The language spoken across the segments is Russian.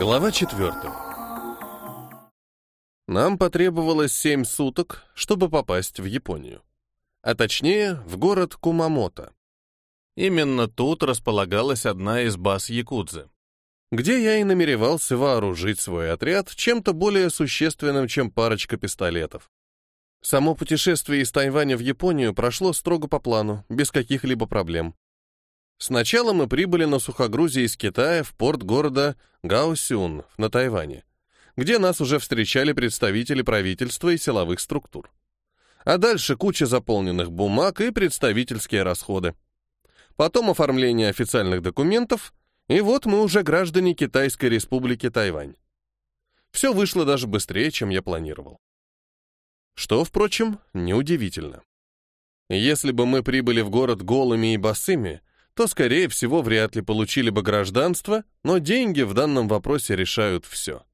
Глава 4. Нам потребовалось 7 суток, чтобы попасть в Японию. А точнее, в город Кумамото. Именно тут располагалась одна из баз Якудзы, где я и намеревался вооружить свой отряд чем-то более существенным, чем парочка пистолетов. Само путешествие из Тайваня в Японию прошло строго по плану, без каких-либо проблем. Сначала мы прибыли на сухогрузе из Китая в порт города Гаосюн на Тайване, где нас уже встречали представители правительства и силовых структур. А дальше куча заполненных бумаг и представительские расходы. Потом оформление официальных документов, и вот мы уже граждане Китайской республики Тайвань. Все вышло даже быстрее, чем я планировал. Что, впрочем, неудивительно. Если бы мы прибыли в город голыми и босыми, то, скорее всего, вряд ли получили бы гражданство, но деньги в данном вопросе решают все.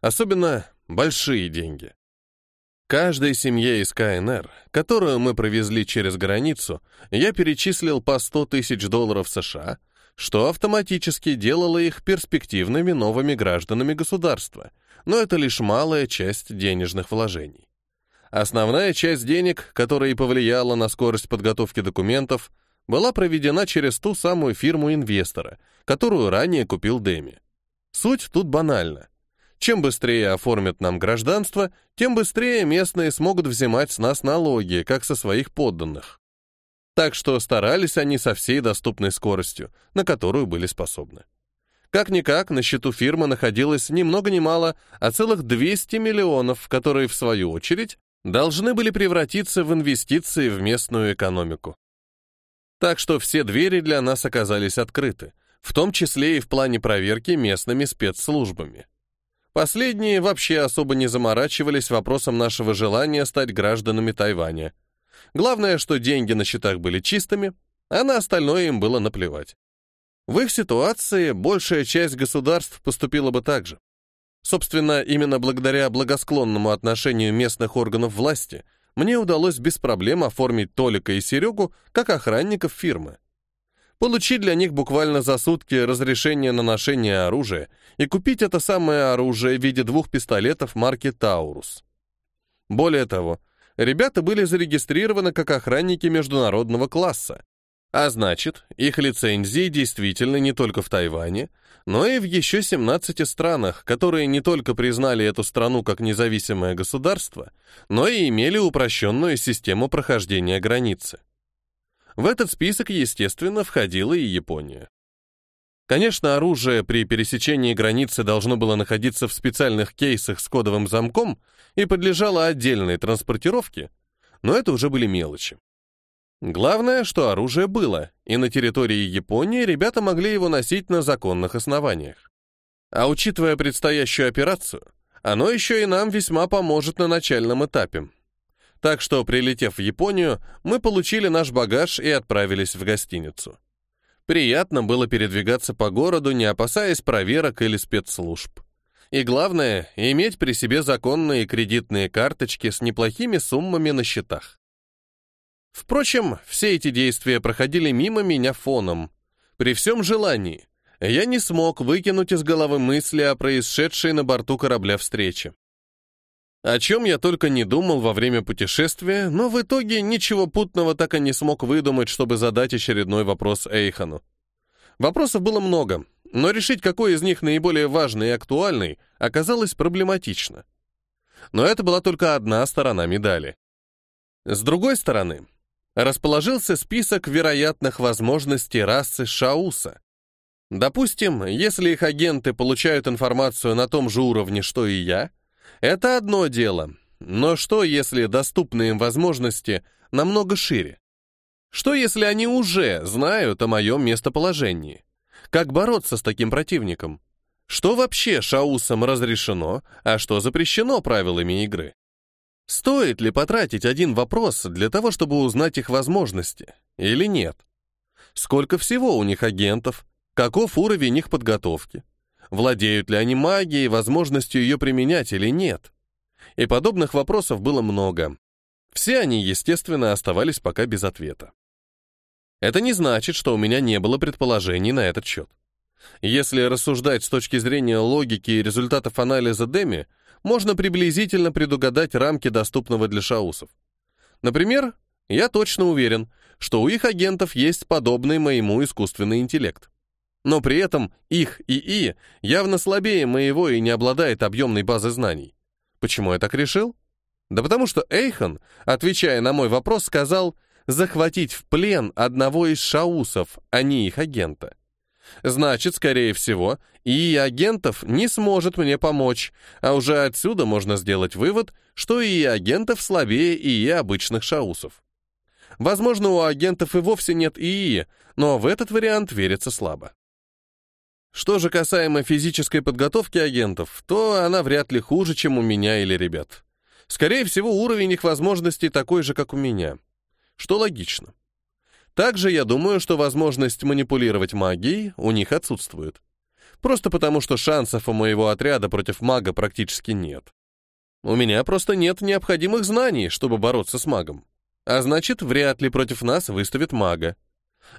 Особенно большие деньги. Каждой семье из КНР, которую мы провезли через границу, я перечислил по 100 тысяч долларов США, что автоматически делало их перспективными новыми гражданами государства, но это лишь малая часть денежных вложений. Основная часть денег, которая и повлияла на скорость подготовки документов, была проведена через ту самую фирму инвестора, которую ранее купил Дэми. Суть тут банальна. Чем быстрее оформят нам гражданство, тем быстрее местные смогут взимать с нас налоги, как со своих подданных. Так что старались они со всей доступной скоростью, на которую были способны. Как-никак, на счету фирмы находилось ни много ни мало, а целых 200 миллионов, которые, в свою очередь, должны были превратиться в инвестиции в местную экономику. Так что все двери для нас оказались открыты, в том числе и в плане проверки местными спецслужбами. Последние вообще особо не заморачивались вопросом нашего желания стать гражданами Тайваня. Главное, что деньги на счетах были чистыми, а на остальное им было наплевать. В их ситуации большая часть государств поступила бы так же. Собственно, именно благодаря благосклонному отношению местных органов власти мне удалось без проблем оформить Толика и Серегу как охранников фирмы. Получить для них буквально за сутки разрешение на ношение оружия и купить это самое оружие в виде двух пистолетов марки «Таурус». Более того, ребята были зарегистрированы как охранники международного класса, а значит, их лицензии действительно не только в Тайване, но и в еще 17 странах, которые не только признали эту страну как независимое государство, но и имели упрощенную систему прохождения границы. В этот список, естественно, входила и Япония. Конечно, оружие при пересечении границы должно было находиться в специальных кейсах с кодовым замком и подлежало отдельной транспортировке, но это уже были мелочи. Главное, что оружие было, и на территории Японии ребята могли его носить на законных основаниях. А учитывая предстоящую операцию, оно еще и нам весьма поможет на начальном этапе. Так что, прилетев в Японию, мы получили наш багаж и отправились в гостиницу. Приятно было передвигаться по городу, не опасаясь проверок или спецслужб. И главное, иметь при себе законные кредитные карточки с неплохими суммами на счетах. Впрочем, все эти действия проходили мимо меня фоном. При всем желании я не смог выкинуть из головы мысли о происшедшей на борту корабля встрече. О чем я только не думал во время путешествия, но в итоге ничего путного так и не смог выдумать, чтобы задать очередной вопрос Эйхану. Вопросов было много, но решить, какой из них наиболее важный и актуальный, оказалось проблематично. Но это была только одна сторона медали. С другой стороны, расположился список вероятных возможностей расы Шауса. Допустим, если их агенты получают информацию на том же уровне, что и я, это одно дело. Но что, если доступные им возможности намного шире? Что, если они уже знают о моем местоположении? Как бороться с таким противником? Что вообще шаусам разрешено, а что запрещено правилами игры? Стоит ли потратить один вопрос для того, чтобы узнать их возможности, или нет? Сколько всего у них агентов? Каков уровень их подготовки? Владеют ли они магией, возможностью ее применять или нет? И подобных вопросов было много. Все они, естественно, оставались пока без ответа. Это не значит, что у меня не было предположений на этот счет. Если рассуждать с точки зрения логики и результатов анализа Деми, можно приблизительно предугадать рамки доступного для шаусов. Например, я точно уверен, что у их агентов есть подобный моему искусственный интеллект. Но при этом их ИИ явно слабее моего и не обладает объемной базой знаний. Почему я так решил? Да потому что Эйхан, отвечая на мой вопрос, сказал захватить в плен одного из шаусов, а не их агента. Значит, скорее всего, ИИ агентов не сможет мне помочь, а уже отсюда можно сделать вывод, что ИИ агентов слабее ИИ обычных шаусов. Возможно, у агентов и вовсе нет ИИ, но в этот вариант верится слабо. Что же касаемо физической подготовки агентов, то она вряд ли хуже, чем у меня или ребят. Скорее всего, уровень их возможностей такой же, как у меня. Что логично. Также я думаю, что возможность манипулировать магией у них отсутствует. Просто потому, что шансов у моего отряда против мага практически нет. У меня просто нет необходимых знаний, чтобы бороться с магом. А значит, вряд ли против нас выставят мага.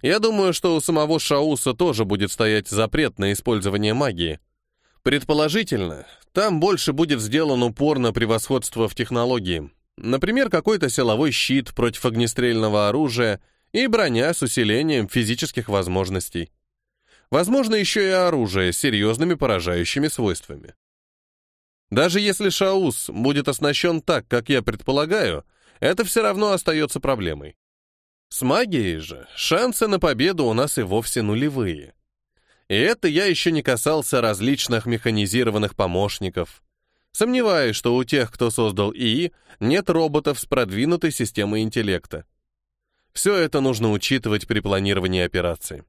Я думаю, что у самого Шауса тоже будет стоять запрет на использование магии. Предположительно, там больше будет сделан упор на превосходство в технологии. Например, какой-то силовой щит против огнестрельного оружия и броня с усилением физических возможностей. Возможно, еще и оружие с серьезными поражающими свойствами. Даже если Шаус будет оснащен так, как я предполагаю, это все равно остается проблемой. С магией же шансы на победу у нас и вовсе нулевые. И это я еще не касался различных механизированных помощников. Сомневаюсь, что у тех, кто создал ИИ, нет роботов с продвинутой системой интеллекта. Все это нужно учитывать при планировании операции.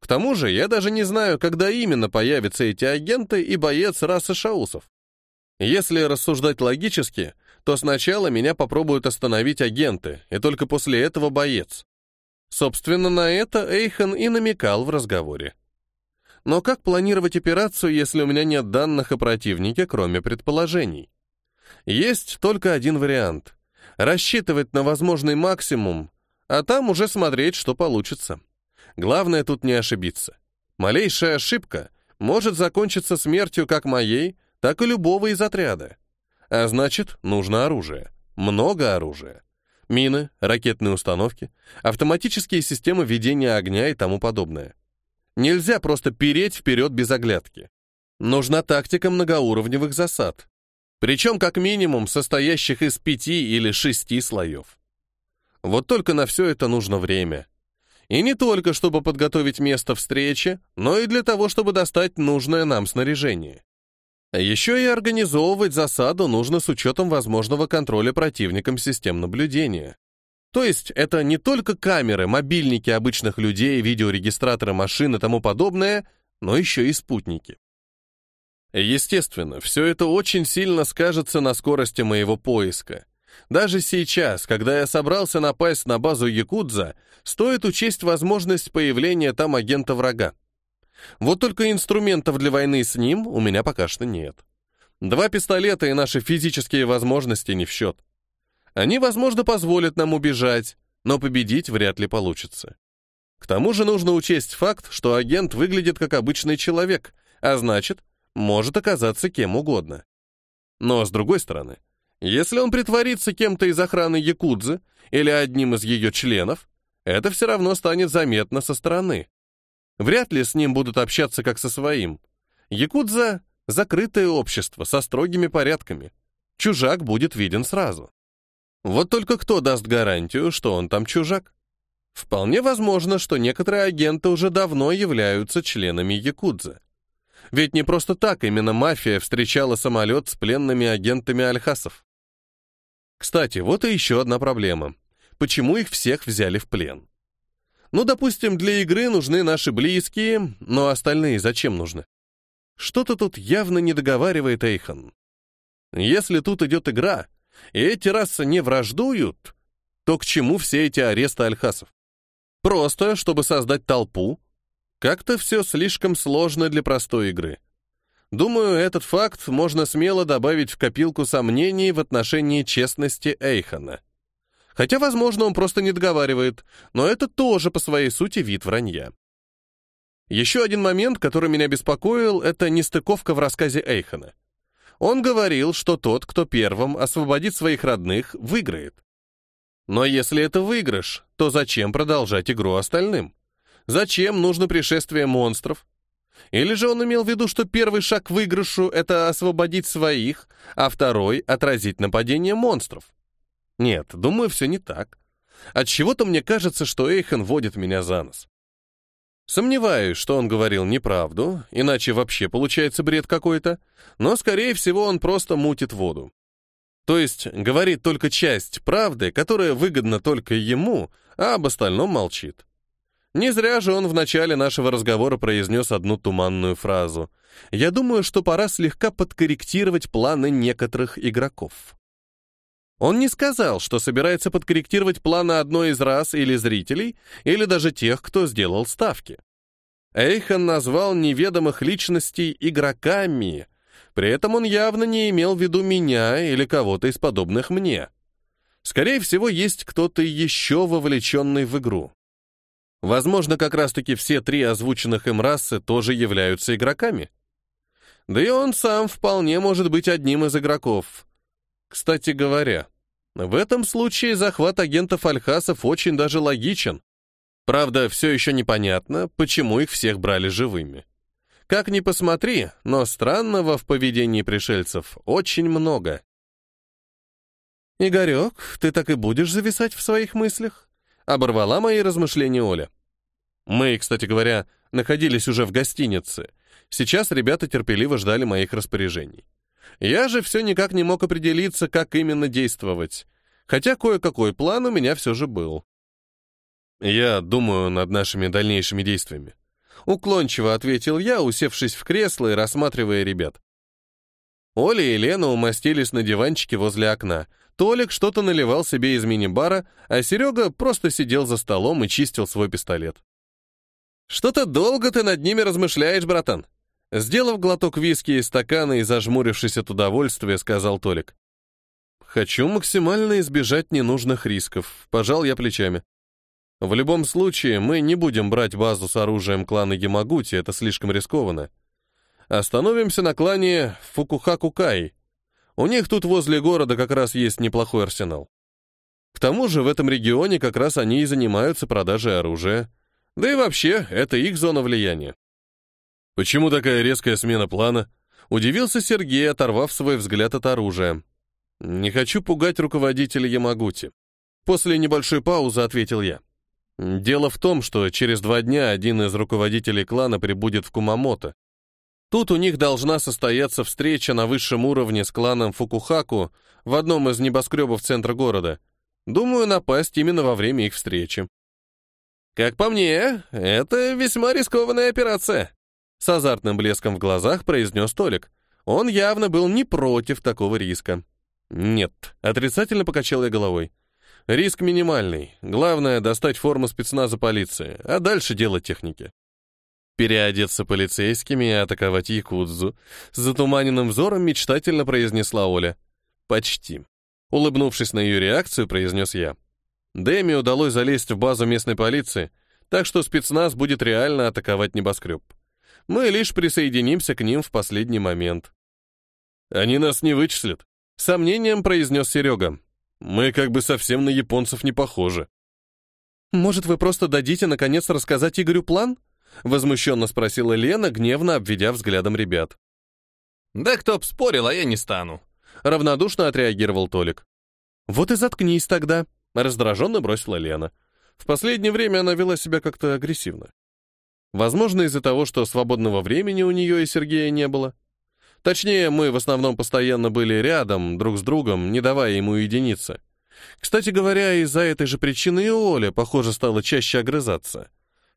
К тому же я даже не знаю, когда именно появятся эти агенты и боец расы шаусов. Если рассуждать логически, то сначала меня попробуют остановить агенты, и только после этого боец. Собственно, на это Эйхан и намекал в разговоре. Но как планировать операцию, если у меня нет данных о противнике, кроме предположений? Есть только один вариант — рассчитывать на возможный максимум, а там уже смотреть, что получится. Главное тут не ошибиться. Малейшая ошибка может закончиться смертью как моей, так и любого из отряда. А значит, нужно оружие. Много оружия. Мины, ракетные установки, автоматические системы ведения огня и тому подобное. Нельзя просто переть вперед без оглядки. Нужна тактика многоуровневых засад. Причем как минимум состоящих из пяти или шести слоев. Вот только на все это нужно время. И не только, чтобы подготовить место встречи, но и для того, чтобы достать нужное нам снаряжение. Еще и организовывать засаду нужно с учетом возможного контроля противником систем наблюдения. То есть это не только камеры, мобильники обычных людей, видеорегистраторы машин и тому подобное, но еще и спутники. Естественно, все это очень сильно скажется на скорости моего поиска. Даже сейчас, когда я собрался напасть на базу Якудза, стоит учесть возможность появления там агента врага. Вот только инструментов для войны с ним у меня пока что нет. Два пистолета и наши физические возможности не в счет. Они, возможно, позволят нам убежать, но победить вряд ли получится. К тому же нужно учесть факт, что агент выглядит как обычный человек, а значит, может оказаться кем угодно. Но, с другой стороны, если он притворится кем-то из охраны Якудзы или одним из ее членов, это все равно станет заметно со стороны. Вряд ли с ним будут общаться как со своим. Якудза — закрытое общество со строгими порядками. Чужак будет виден сразу. Вот только кто даст гарантию, что он там чужак? Вполне возможно, что некоторые агенты уже давно являются членами Якудза. Ведь не просто так именно мафия встречала самолет с пленными агентами альхасов. Кстати, вот и еще одна проблема. Почему их всех взяли в плен? Ну, допустим, для игры нужны наши близкие, но остальные зачем нужны? Что-то тут явно не договаривает Эйхан. Если тут идет игра, и эти расы не враждуют, то к чему все эти аресты альхасов? Просто, чтобы создать толпу? Как-то все слишком сложно для простой игры. Думаю, этот факт можно смело добавить в копилку сомнений в отношении честности Эйхана. Хотя, возможно, он просто не договаривает, но это тоже по своей сути вид вранья. Еще один момент, который меня беспокоил, это нестыковка в рассказе Эйхена. Он говорил, что тот, кто первым освободит своих родных, выиграет. Но если это выигрыш, то зачем продолжать игру остальным? Зачем нужно пришествие монстров? Или же он имел в виду, что первый шаг к выигрышу — это освободить своих, а второй — отразить нападение монстров? Нет, думаю, все не так. От чего то мне кажется, что Эйхен водит меня за нос. Сомневаюсь, что он говорил неправду, иначе вообще получается бред какой-то, но, скорее всего, он просто мутит воду. То есть говорит только часть правды, которая выгодна только ему, а об остальном молчит. Не зря же он в начале нашего разговора произнес одну туманную фразу. «Я думаю, что пора слегка подкорректировать планы некоторых игроков». Он не сказал, что собирается подкорректировать планы одной из рас или зрителей, или даже тех, кто сделал ставки. Эйхан назвал неведомых личностей игроками, при этом он явно не имел в виду меня или кого-то из подобных мне. Скорее всего, есть кто-то еще вовлеченный в игру. Возможно, как раз-таки все три озвученных им расы тоже являются игроками. Да и он сам вполне может быть одним из игроков. Кстати говоря, в этом случае захват агентов Альхасов очень даже логичен. Правда, все еще непонятно, почему их всех брали живыми. Как ни посмотри, но странного в поведении пришельцев очень много. «Игорек, ты так и будешь зависать в своих мыслях?» Оборвала мои размышления Оля. Мы, кстати говоря, находились уже в гостинице. Сейчас ребята терпеливо ждали моих распоряжений. Я же все никак не мог определиться, как именно действовать, хотя кое-какой план у меня все же был. Я думаю над нашими дальнейшими действиями. Уклончиво ответил я, усевшись в кресло и рассматривая ребят. Оля и Лена умостились на диванчике возле окна. Толик что-то наливал себе из мини-бара, а Серега просто сидел за столом и чистил свой пистолет. «Что-то долго ты над ними размышляешь, братан», Сделав глоток виски из стакана и зажмурившись от удовольствия, сказал Толик. «Хочу максимально избежать ненужных рисков», — пожал я плечами. «В любом случае, мы не будем брать базу с оружием клана Ямагути, это слишком рискованно. Остановимся на клане Фукухакукай. У них тут возле города как раз есть неплохой арсенал. К тому же в этом регионе как раз они и занимаются продажей оружия. Да и вообще, это их зона влияния. «Почему такая резкая смена плана?» Удивился Сергей, оторвав свой взгляд от оружия. «Не хочу пугать руководителя Ямагути». После небольшой паузы ответил я. «Дело в том, что через два дня один из руководителей клана прибудет в Кумамото. Тут у них должна состояться встреча на высшем уровне с кланом Фукухаку в одном из небоскребов центра города. Думаю, напасть именно во время их встречи». «Как по мне, это весьма рискованная операция», с азартным блеском в глазах произнес Толик. Он явно был не против такого риска. Нет, отрицательно покачал я головой. Риск минимальный. Главное — достать форму спецназа полиции, а дальше дело техники. Переодеться полицейскими и атаковать Якудзу. С затуманенным взором мечтательно произнесла Оля. «Почти». Улыбнувшись на ее реакцию, произнес я. Дэми удалось залезть в базу местной полиции, так что спецназ будет реально атаковать небоскреб мы лишь присоединимся к ним в последний момент. Они нас не вычислят, сомнением произнес Серега. Мы как бы совсем на японцев не похожи. Может, вы просто дадите наконец рассказать Игорю план? Возмущенно спросила Лена, гневно обведя взглядом ребят. Да кто б спорил, а я не стану. Равнодушно отреагировал Толик. Вот и заткнись тогда, раздраженно бросила Лена. В последнее время она вела себя как-то агрессивно. Возможно, из-за того, что свободного времени у нее и Сергея не было. Точнее, мы в основном постоянно были рядом, друг с другом, не давая ему единицы. Кстати говоря, из-за этой же причины и Оля, похоже, стала чаще огрызаться.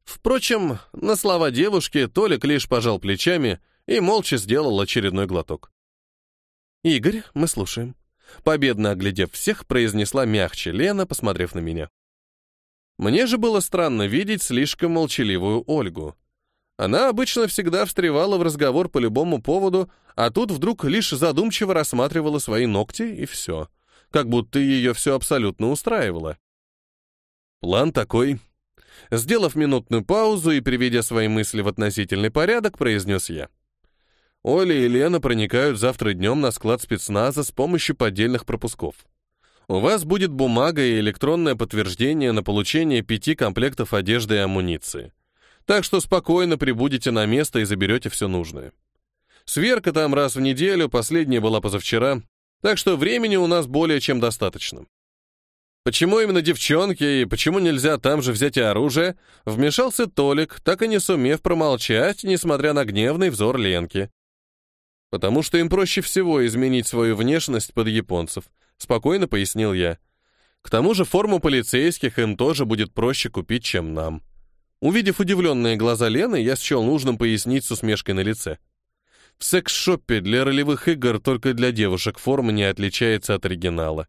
Впрочем, на слова девушки Толик лишь пожал плечами и молча сделал очередной глоток. «Игорь, мы слушаем». Победно оглядев всех, произнесла мягче Лена, посмотрев на меня. Мне же было странно видеть слишком молчаливую Ольгу. Она обычно всегда встревала в разговор по любому поводу, а тут вдруг лишь задумчиво рассматривала свои ногти и все. Как будто ее все абсолютно устраивало. План такой. Сделав минутную паузу и приведя свои мысли в относительный порядок, произнес я. Оля и Лена проникают завтра днем на склад спецназа с помощью поддельных пропусков. У вас будет бумага и электронное подтверждение на получение пяти комплектов одежды и амуниции. Так что спокойно прибудете на место и заберете все нужное. Сверка там раз в неделю, последняя была позавчера, так что времени у нас более чем достаточно. Почему именно девчонки и почему нельзя там же взять и оружие, вмешался Толик, так и не сумев промолчать, несмотря на гневный взор Ленки. Потому что им проще всего изменить свою внешность под японцев, спокойно пояснил я. К тому же форму полицейских им тоже будет проще купить, чем нам. Увидев удивленные глаза Лены, я счел нужным пояснить с усмешкой на лице. В секс-шопе для ролевых игр только для девушек форма не отличается от оригинала.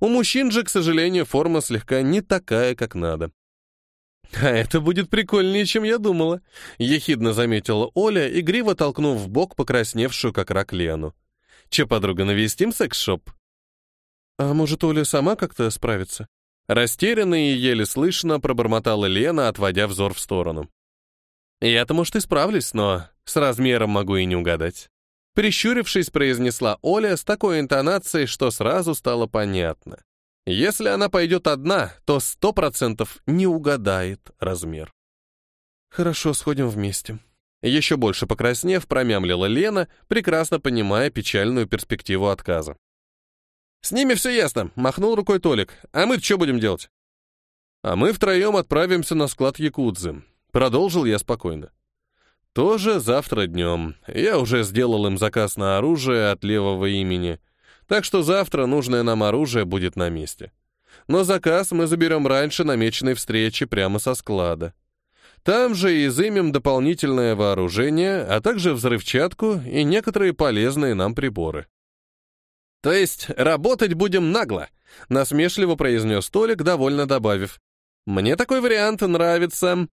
У мужчин же, к сожалению, форма слегка не такая, как надо. «А это будет прикольнее, чем я думала», — ехидно заметила Оля, игриво толкнув в бок покрасневшую, как рак Лену. «Че, подруга, навестим секс-шоп?» «А может, Оля сама как-то справится?» Растерянно и еле слышно пробормотала Лена, отводя взор в сторону. «Я-то, может, и справлюсь, но с размером могу и не угадать». Прищурившись, произнесла Оля с такой интонацией, что сразу стало понятно. Если она пойдет одна, то сто процентов не угадает размер. «Хорошо, сходим вместе». Еще больше покраснев, промямлила Лена, прекрасно понимая печальную перспективу отказа. «С ними все ясно», — махнул рукой Толик. «А мы что будем делать?» «А мы втроем отправимся на склад Якудзы», — продолжил я спокойно. «Тоже завтра днем. Я уже сделал им заказ на оружие от левого имени, так что завтра нужное нам оружие будет на месте. Но заказ мы заберем раньше намеченной встречи прямо со склада. Там же изымем дополнительное вооружение, а также взрывчатку и некоторые полезные нам приборы. «То есть работать будем нагло», — насмешливо произнес Толик, довольно добавив. «Мне такой вариант нравится».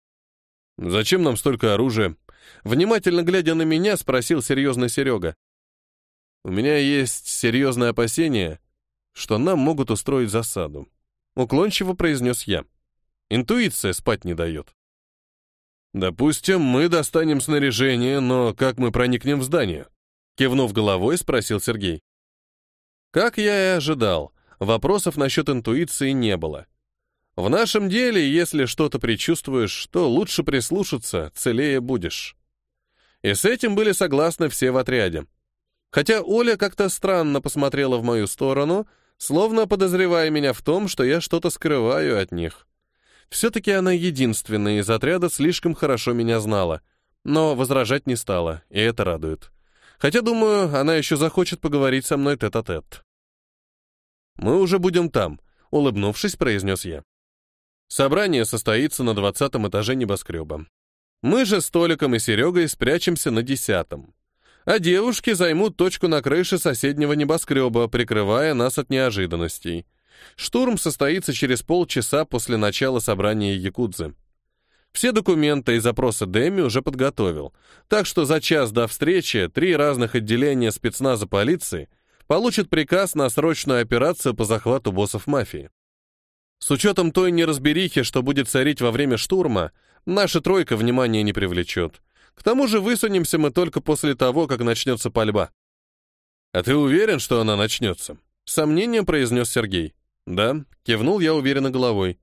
«Зачем нам столько оружия?» Внимательно глядя на меня, спросил серьезно Серега. «У меня есть серьезное опасение, что нам могут устроить засаду», — уклончиво произнес я. Интуиция спать не дает. «Допустим, мы достанем снаряжение, но как мы проникнем в здание?» Кивнув головой, спросил Сергей. Как я и ожидал, вопросов насчет интуиции не было. В нашем деле, если что-то предчувствуешь, то лучше прислушаться, целее будешь. И с этим были согласны все в отряде. Хотя Оля как-то странно посмотрела в мою сторону, словно подозревая меня в том, что я что-то скрываю от них. Все-таки она единственная из отряда слишком хорошо меня знала, но возражать не стала, и это радует. Хотя, думаю, она еще захочет поговорить со мной тет-а-тет. -тет. «Мы уже будем там», — улыбнувшись, произнес я. Собрание состоится на двадцатом этаже небоскреба. Мы же с Толиком и Серегой спрячемся на десятом. А девушки займут точку на крыше соседнего небоскреба, прикрывая нас от неожиданностей. Штурм состоится через полчаса после начала собрания Якудзы. Все документы и запросы Дэми уже подготовил, так что за час до встречи три разных отделения спецназа полиции получат приказ на срочную операцию по захвату боссов мафии. С учетом той неразберихи, что будет царить во время штурма, наша тройка внимания не привлечет. К тому же высунемся мы только после того, как начнется пальба. «А ты уверен, что она начнется?» Сомнением произнес Сергей. «Да», — кивнул я уверенно головой.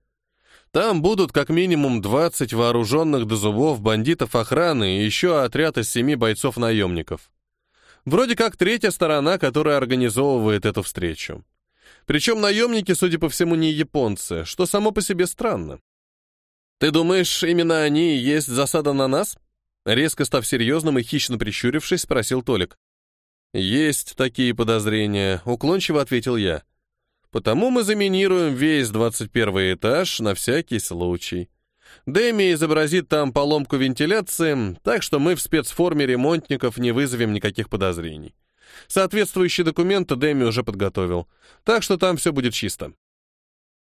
Там будут как минимум 20 вооруженных до зубов бандитов охраны и еще отряд из семи бойцов-наемников. Вроде как третья сторона, которая организовывает эту встречу. Причем наемники, судя по всему, не японцы, что само по себе странно. «Ты думаешь, именно они и есть засада на нас?» Резко став серьезным и хищно прищурившись, спросил Толик. «Есть такие подозрения», — уклончиво ответил я. Потому мы заминируем весь 21 этаж на всякий случай. Дэми изобразит там поломку вентиляции, так что мы в спецформе ремонтников не вызовем никаких подозрений. Соответствующие документы Дэми уже подготовил, так что там все будет чисто.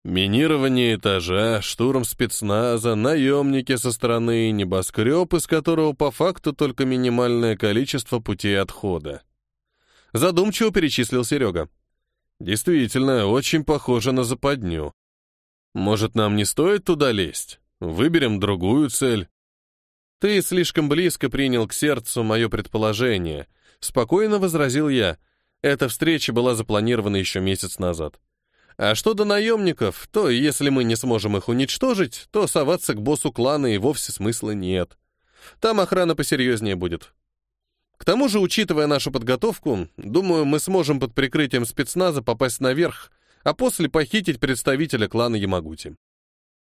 Минирование этажа, штурм спецназа, наемники со стороны, небоскреб, из которого по факту только минимальное количество путей отхода. Задумчиво перечислил Серега. Действительно, очень похоже на западню. Может, нам не стоит туда лезть? Выберем другую цель. Ты слишком близко принял к сердцу мое предположение. Спокойно возразил я. Эта встреча была запланирована еще месяц назад. А что до наемников, то если мы не сможем их уничтожить, то соваться к боссу клана и вовсе смысла нет. Там охрана посерьезнее будет. К тому же, учитывая нашу подготовку, думаю, мы сможем под прикрытием спецназа попасть наверх, а после похитить представителя клана Ямагути.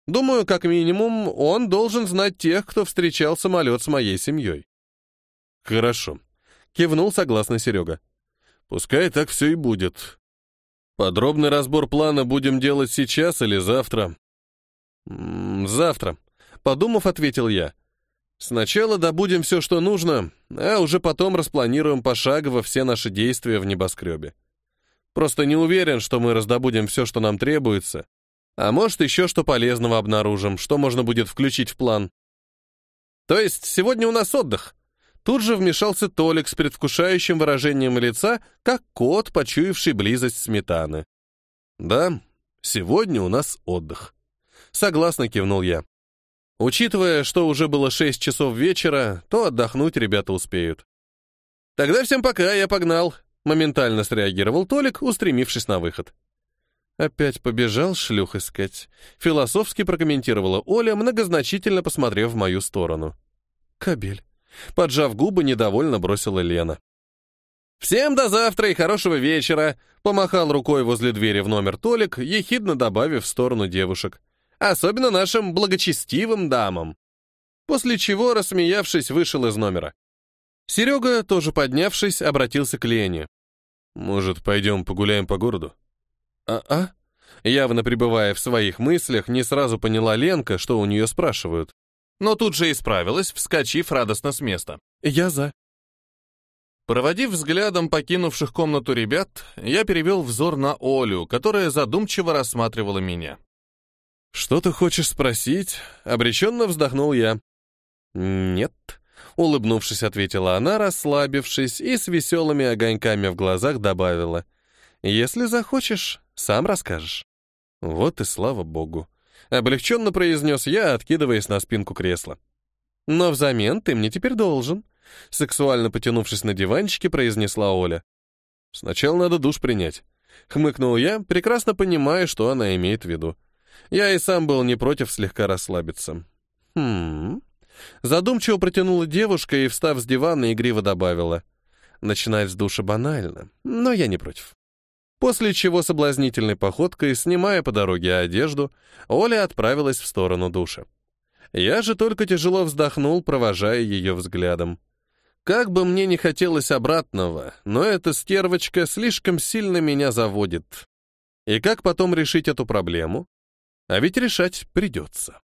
Думаю, как минимум, он должен знать тех, кто встречал самолет с моей семьей. Хорошо. Кивнул согласно Серега. Пускай так все и будет. Подробный разбор плана будем делать сейчас или завтра? завтра. Подумав, ответил я. Сначала добудем все, что нужно, а уже потом распланируем пошагово все наши действия в небоскребе. Просто не уверен, что мы раздобудем все, что нам требуется. А может, еще что полезного обнаружим, что можно будет включить в план. То есть сегодня у нас отдых. Тут же вмешался Толик с предвкушающим выражением лица, как кот, почуявший близость сметаны. «Да, сегодня у нас отдых». Согласно кивнул я. Учитывая, что уже было шесть часов вечера, то отдохнуть ребята успеют. «Тогда всем пока, я погнал», — моментально среагировал Толик, устремившись на выход. «Опять побежал шлюх искать», — философски прокомментировала Оля, многозначительно посмотрев в мою сторону. «Кабель». Поджав губы, недовольно бросила Лена. «Всем до завтра и хорошего вечера!» Помахал рукой возле двери в номер Толик, ехидно добавив в сторону девушек. «Особенно нашим благочестивым дамам!» После чего, рассмеявшись, вышел из номера. Серега, тоже поднявшись, обратился к Лене. «Может, пойдем погуляем по городу?» «А-а?» Явно пребывая в своих мыслях, не сразу поняла Ленка, что у нее спрашивают но тут же исправилась, вскочив радостно с места. «Я за». Проводив взглядом покинувших комнату ребят, я перевел взор на Олю, которая задумчиво рассматривала меня. «Что ты хочешь спросить?» — обреченно вздохнул я. «Нет», — улыбнувшись, ответила она, расслабившись, и с веселыми огоньками в глазах добавила. «Если захочешь, сам расскажешь». Вот и слава богу. Облегченно произнес я, откидываясь на спинку кресла. «Но взамен ты мне теперь должен», — сексуально потянувшись на диванчике, произнесла Оля. «Сначала надо душ принять», — хмыкнул я, прекрасно понимая, что она имеет в виду. Я и сам был не против слегка расслабиться. «Хм...» Задумчиво протянула девушка и, встав с дивана, игриво добавила. «Начинать с душа банально, но я не против». После чего соблазнительной походкой, снимая по дороге одежду, Оля отправилась в сторону душа. Я же только тяжело вздохнул, провожая ее взглядом. Как бы мне не хотелось обратного, но эта стервочка слишком сильно меня заводит. И как потом решить эту проблему? А ведь решать придется.